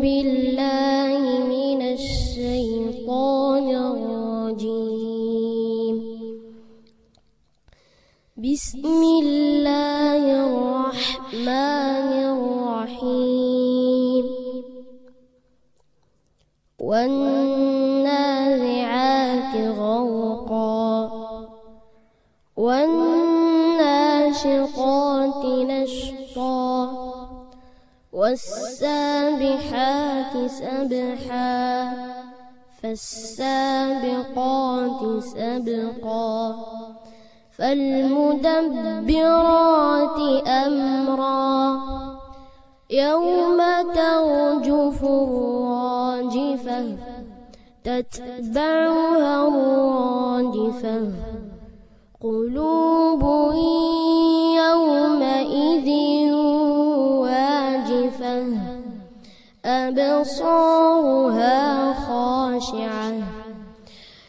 بالله من الشيطان الرجيم. بسم الله الرحمن الرحيم. والنازعات غرقا والناشطات نشطا. والسابحات سبحا فالسابقات سبقا فالمدبرات أمرا. يوم ترجف الراجفة تتبعها الرادفة قلوب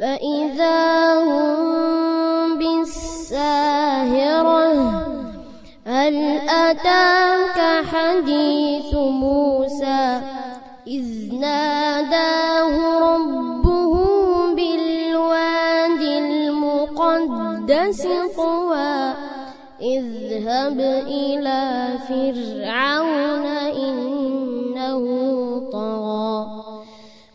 فإذا هم بالساهرة هل أتاك حديث موسى؟ إذ ناداه ربه بالواد المقدس طوى اذهب إلى فرعون إنه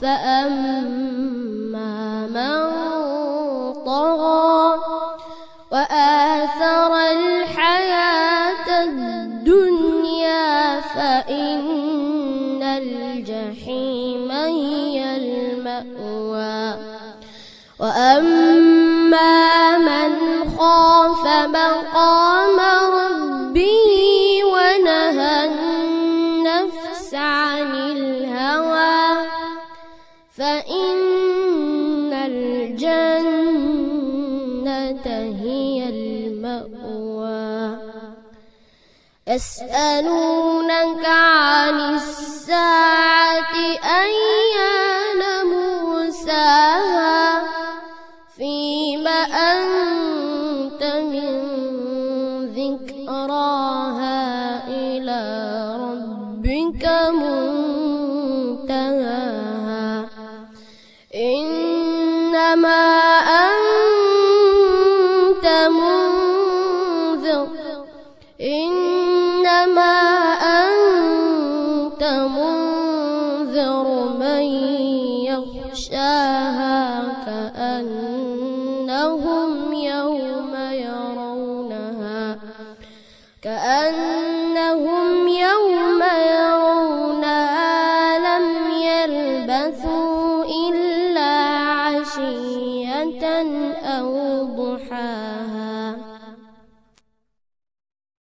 فأما من طغى وآثر الحياة الدنيا فإن الجحيم هي المأوى. وأما من خاف مقام الجنة هي المأوى. يسألونك عن الساعة أيان موساها فيما أنت من ذكراها إلى ربك موسى فما أنت منذر. إنما أنت منذر من يخشاها كأنهم